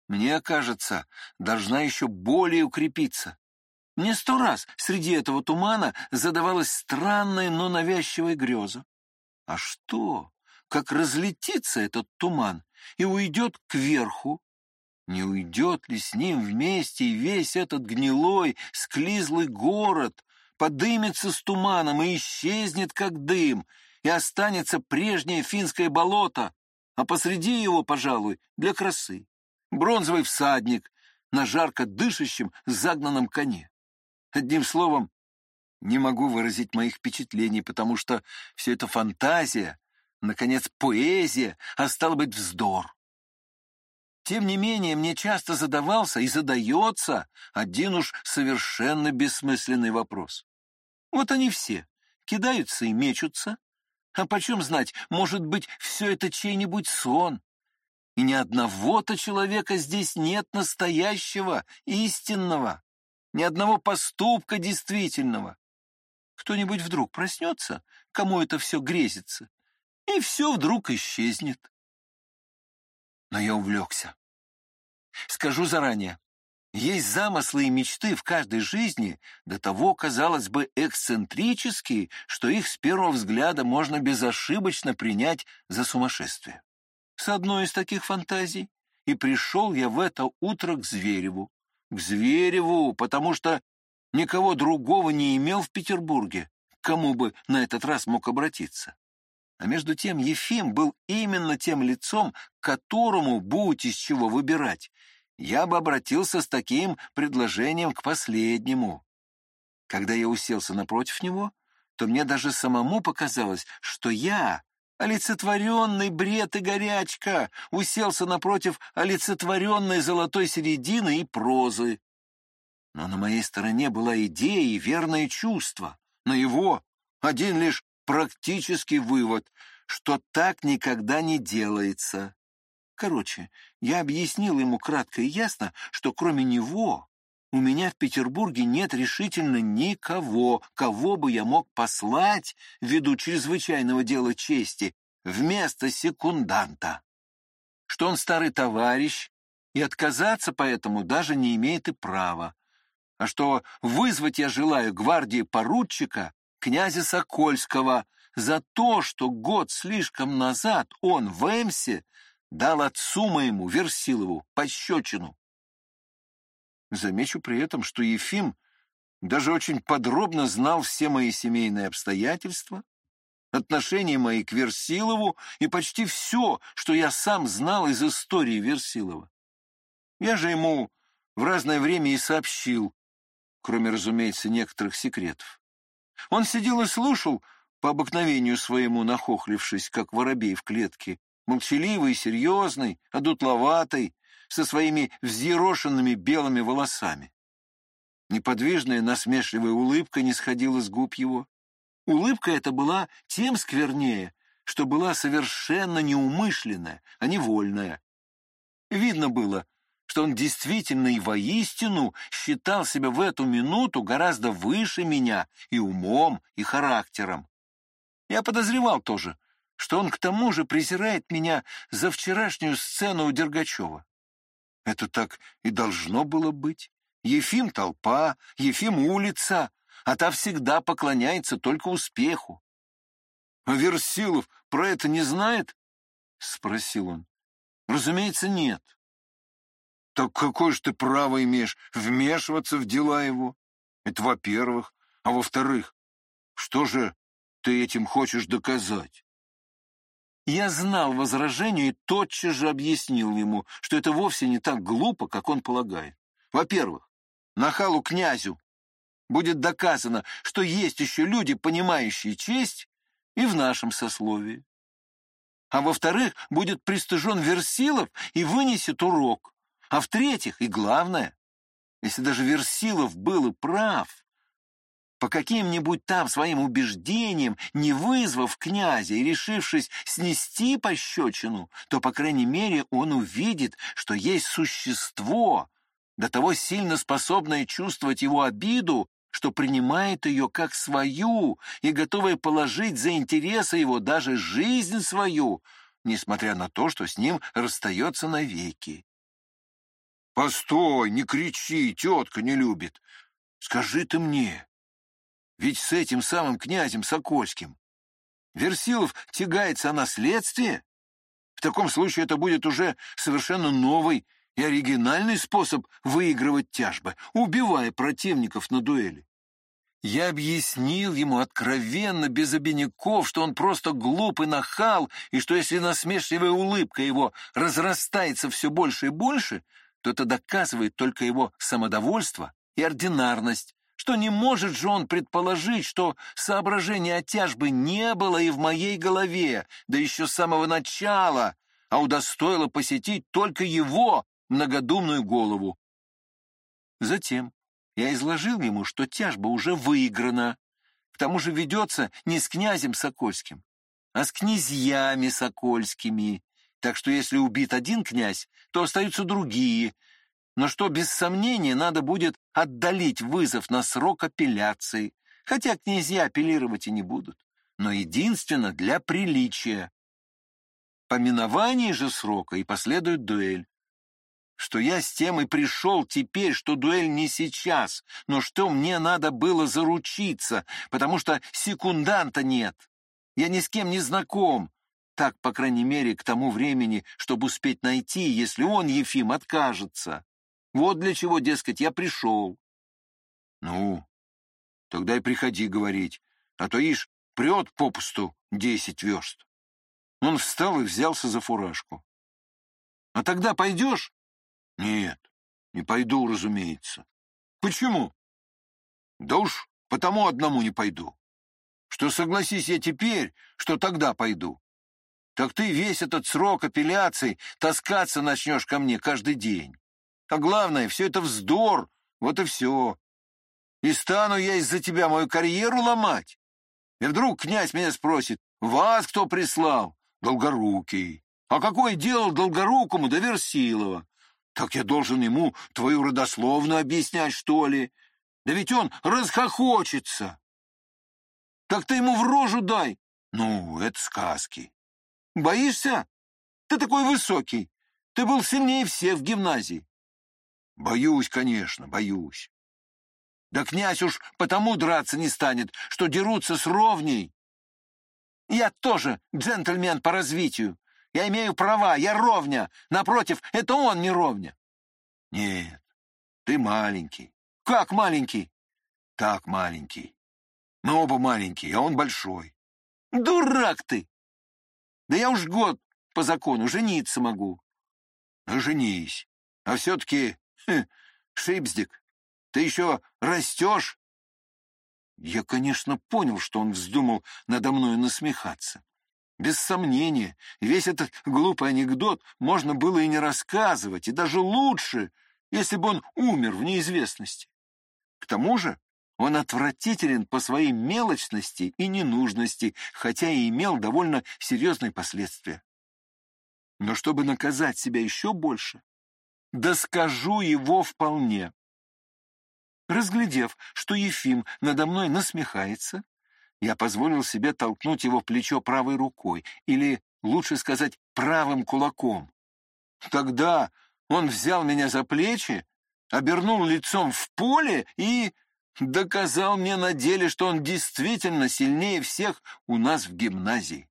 Мне кажется, должна еще более укрепиться. Мне сто раз среди этого тумана задавалась странная, но навязчивая греза. А что, как разлетится этот туман и уйдет кверху? Не уйдет ли с ним вместе и весь этот гнилой, склизлый город, подымется с туманом и исчезнет, как дым, и останется прежнее финское болото, а посреди его, пожалуй, для красы, бронзовый всадник на жарко дышащем загнанном коне. Одним словом, не могу выразить моих впечатлений, потому что все это фантазия, наконец, поэзия, а стало быть, вздор. Тем не менее, мне часто задавался и задается один уж совершенно бессмысленный вопрос. Вот они все кидаются и мечутся, а почем знать, может быть, все это чей-нибудь сон, и ни одного-то человека здесь нет настоящего, истинного ни одного поступка действительного. Кто-нибудь вдруг проснется, кому это все грезится, и все вдруг исчезнет. Но я увлекся. Скажу заранее, есть замыслы и мечты в каждой жизни, до того, казалось бы, эксцентрические, что их с первого взгляда можно безошибочно принять за сумасшествие. С одной из таких фантазий и пришел я в это утро к Звереву к Звереву, потому что никого другого не имел в Петербурге, кому бы на этот раз мог обратиться. А между тем Ефим был именно тем лицом, которому, будь из чего выбирать, я бы обратился с таким предложением к последнему. Когда я уселся напротив него, то мне даже самому показалось, что я, олицетворенный бред и горячка, уселся напротив олицетворенной золотой середины и прозы. Но на моей стороне была идея и верное чувство, на его один лишь практический вывод, что так никогда не делается. Короче, я объяснил ему кратко и ясно, что кроме него у меня в Петербурге нет решительно никого, кого бы я мог послать ввиду чрезвычайного дела чести вместо секунданта. Что он старый товарищ, и отказаться поэтому даже не имеет и права. А что вызвать я желаю гвардии поручика, князя Сокольского, за то, что год слишком назад он в Эмсе дал отцу моему, Версилову, пощечину. Замечу при этом, что Ефим даже очень подробно знал все мои семейные обстоятельства, отношения мои к Версилову и почти все, что я сам знал из истории Версилова. Я же ему в разное время и сообщил, кроме, разумеется, некоторых секретов. Он сидел и слушал, по обыкновению своему нахохлившись, как воробей в клетке, молчаливый, серьезный, одутловатый, со своими взъерошенными белыми волосами. Неподвижная насмешливая улыбка не сходила с губ его. Улыбка эта была тем сквернее, что была совершенно неумышленная, а невольная. Видно было, что он действительно и воистину считал себя в эту минуту гораздо выше меня и умом, и характером. Я подозревал тоже, что он к тому же презирает меня за вчерашнюю сцену у Дергачева. Это так и должно было быть. Ефим — толпа, Ефим — улица, а та всегда поклоняется только успеху. — А Версилов про это не знает? — спросил он. — Разумеется, нет. — Так какое же ты право имеешь вмешиваться в дела его? Это во-первых. А во-вторых, что же ты этим хочешь доказать? Я знал возражение и тотчас же объяснил ему, что это вовсе не так глупо, как он полагает. Во-первых, нахалу князю будет доказано, что есть еще люди, понимающие честь, и в нашем сословии. А во-вторых, будет пристыжен Версилов и вынесет урок. А в-третьих, и главное, если даже Версилов был и прав, по каким-нибудь там своим убеждениям, не вызвав князя и решившись снести пощечину, то, по крайней мере, он увидит, что есть существо, до того сильно способное чувствовать его обиду, что принимает ее как свою и готовое положить за интересы его даже жизнь свою, несмотря на то, что с ним расстается навеки. «Постой, не кричи, тетка не любит. Скажи ты мне, ведь с этим самым князем Сокольским Версилов тягается о наследстве. В таком случае это будет уже совершенно новый и оригинальный способ выигрывать тяжбы, убивая противников на дуэли. Я объяснил ему откровенно, без обиняков, что он просто глупый нахал, и что если насмешливая улыбка его разрастается все больше и больше, то это доказывает только его самодовольство и ординарность, что не может же он предположить, что соображения о тяжбе не было и в моей голове, да еще с самого начала, а удостоило посетить только его многодумную голову. Затем я изложил ему, что тяжба уже выиграна, к тому же ведется не с князем Сокольским, а с князьями Сокольскими, так что если убит один князь, то остаются другие, но что без сомнения надо будет отдалить вызов на срок апелляции, хотя князья апеллировать и не будут, но единственно для приличия. По миновании же срока и последует дуэль. Что я с тем и пришел теперь, что дуэль не сейчас, но что мне надо было заручиться, потому что секунданта нет. Я ни с кем не знаком, так, по крайней мере, к тому времени, чтобы успеть найти, если он, Ефим, откажется. Вот для чего, дескать, я пришел. Ну, тогда и приходи говорить, а то, ишь, прет попусту десять верст. Он встал и взялся за фуражку. А тогда пойдешь? Нет, не пойду, разумеется. Почему? Да уж потому одному не пойду. Что согласись я теперь, что тогда пойду. Так ты весь этот срок апелляций таскаться начнешь ко мне каждый день. А главное, все это вздор, вот и все. И стану я из-за тебя мою карьеру ломать. И вдруг князь меня спросит, вас кто прислал? Долгорукий. А какое дело Долгорукому до Версилова? Так я должен ему твою родословную объяснять, что ли? Да ведь он расхохочется. Так ты ему в рожу дай. Ну, это сказки. Боишься? Ты такой высокий. Ты был сильнее всех в гимназии. Боюсь, конечно, боюсь. Да князь уж потому драться не станет, что дерутся с ровней. Я тоже джентльмен по развитию. Я имею права, я ровня. Напротив, это он не ровня. Нет, ты маленький. Как маленький? Так маленький. Мы оба маленькие, а он большой. Дурак ты! Да я уж год по закону жениться могу. Ну, женись. А все-таки Шипздик, ты еще растешь? Я, конечно, понял, что он вздумал надо мной насмехаться. Без сомнения, весь этот глупый анекдот можно было и не рассказывать, и даже лучше, если бы он умер в неизвестности. К тому же он отвратителен по своей мелочности и ненужности, хотя и имел довольно серьезные последствия. Но чтобы наказать себя еще больше, да его вполне. Разглядев, что Ефим надо мной насмехается, я позволил себе толкнуть его плечо правой рукой, или, лучше сказать, правым кулаком. Тогда он взял меня за плечи, обернул лицом в поле и доказал мне на деле, что он действительно сильнее всех у нас в гимназии.